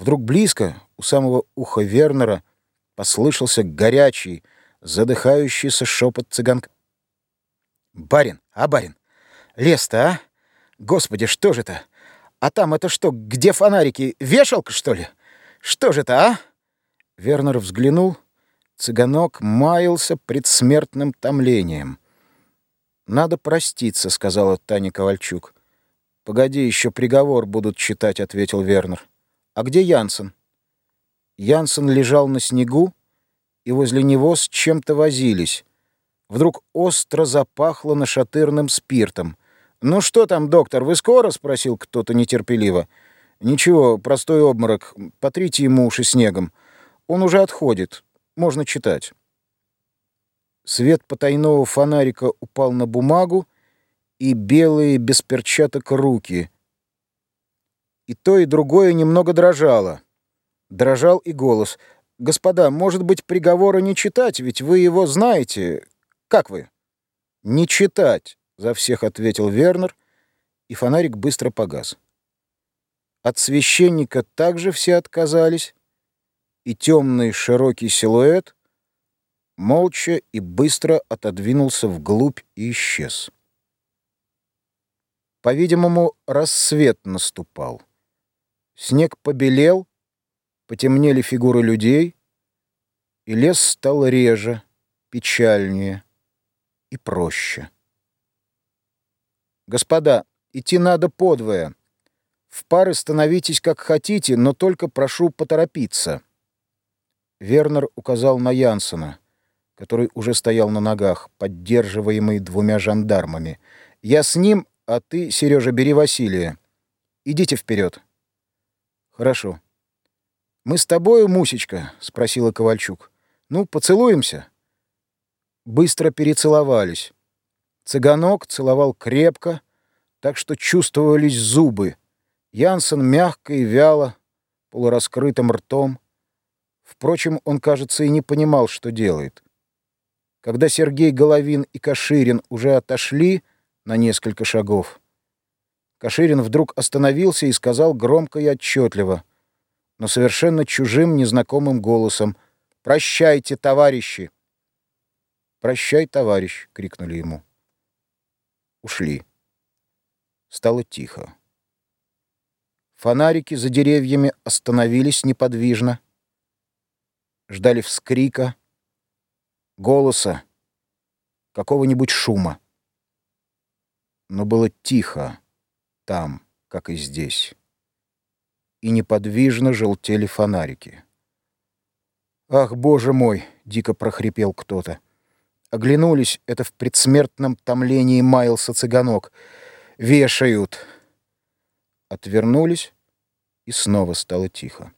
Вдруг близко, у самого уха Вернера, послышался горячий, задыхающийся шепот цыганка. «Барин, а барин, лес-то, а? Господи, что же это? А там это что, где фонарики? Вешалка, что ли? Что же это, а?» Вернер взглянул. Цыганок маялся предсмертным томлением. «Надо проститься», — сказала Таня Ковальчук. «Погоди, еще приговор будут читать», — ответил Вернер. «А где Янсен?» Янсен лежал на снегу, и возле него с чем-то возились. Вдруг остро запахло нашатырным спиртом. «Ну что там, доктор, вы скоро?» — спросил кто-то нетерпеливо. «Ничего, простой обморок. Потрите ему уши снегом. Он уже отходит. Можно читать». Свет потайного фонарика упал на бумагу и белые без перчаток руки. И то, и другое немного дрожало. Дрожал и голос. «Господа, может быть, приговора не читать, ведь вы его знаете. Как вы?» «Не читать», — за всех ответил Вернер, и фонарик быстро погас. От священника также все отказались, и темный широкий силуэт — молча и быстро отодвинулся вглубь и исчез. По-видимому, рассвет наступал. Снег побелел, потемнели фигуры людей, и лес стал реже, печальнее и проще. «Господа, идти надо подвое. В пары становитесь как хотите, но только прошу поторопиться». Вернер указал на Янсена который уже стоял на ногах, поддерживаемый двумя жандармами. «Я с ним, а ты, Сережа, бери Василия. Идите вперед». «Хорошо». «Мы с тобою, Мусечка?» — спросила Ковальчук. «Ну, поцелуемся?» Быстро перецеловались. Цыганок целовал крепко, так что чувствовались зубы. Янсен мягко и вяло, полураскрытым ртом. Впрочем, он, кажется, и не понимал, что делает. Когда Сергей Головин и Каширин уже отошли на несколько шагов, Каширин вдруг остановился и сказал громко и отчетливо, но совершенно чужим, незнакомым голосом «Прощайте, товарищи!» «Прощай, товарищ!» — крикнули ему. Ушли. Стало тихо. Фонарики за деревьями остановились неподвижно, ждали вскрика, голоса, какого-нибудь шума. Но было тихо там, как и здесь. И неподвижно желтели фонарики. «Ах, боже мой!» — дико прохрипел кто-то. Оглянулись, это в предсмертном томлении маялся цыганок. «Вешают!» Отвернулись, и снова стало тихо.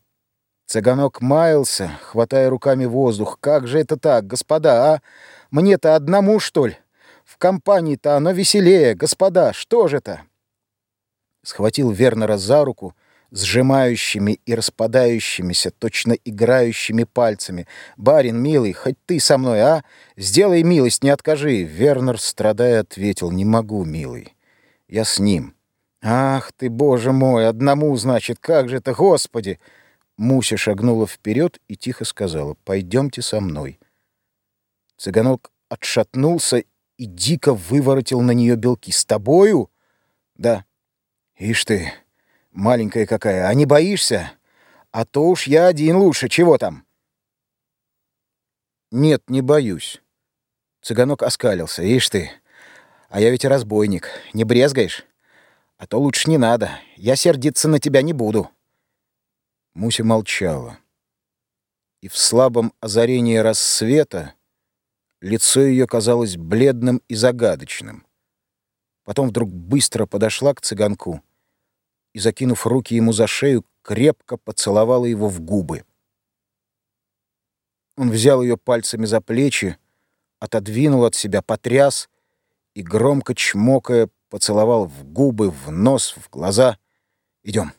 Цыганок маялся, хватая руками воздух. «Как же это так, господа, а? Мне-то одному, что ли? В компании-то оно веселее, господа, что же это?» Схватил Вернера за руку, сжимающими и распадающимися, точно играющими пальцами. «Барин, милый, хоть ты со мной, а? Сделай милость, не откажи!» Вернер, страдая, ответил. «Не могу, милый. Я с ним». «Ах ты, боже мой, одному, значит, как же это, господи!» Муся шагнула вперед и тихо сказала «Пойдемте со мной». Цыганок отшатнулся и дико выворотил на нее белки. «С тобою?» «Да». «Ишь ты, маленькая какая, а не боишься? А то уж я один лучше, чего там?» «Нет, не боюсь». Цыганок оскалился. «Ишь ты, а я ведь разбойник. Не брезгаешь? А то лучше не надо. Я сердиться на тебя не буду». Муся молчала. И в слабом озарении рассвета лицо ее казалось бледным и загадочным. Потом вдруг быстро подошла к цыганку и, закинув руки ему за шею, крепко поцеловала его в губы. Он взял ее пальцами за плечи, отодвинул от себя, потряс и, громко чмокая, поцеловал в губы, в нос, в глаза. «Идем».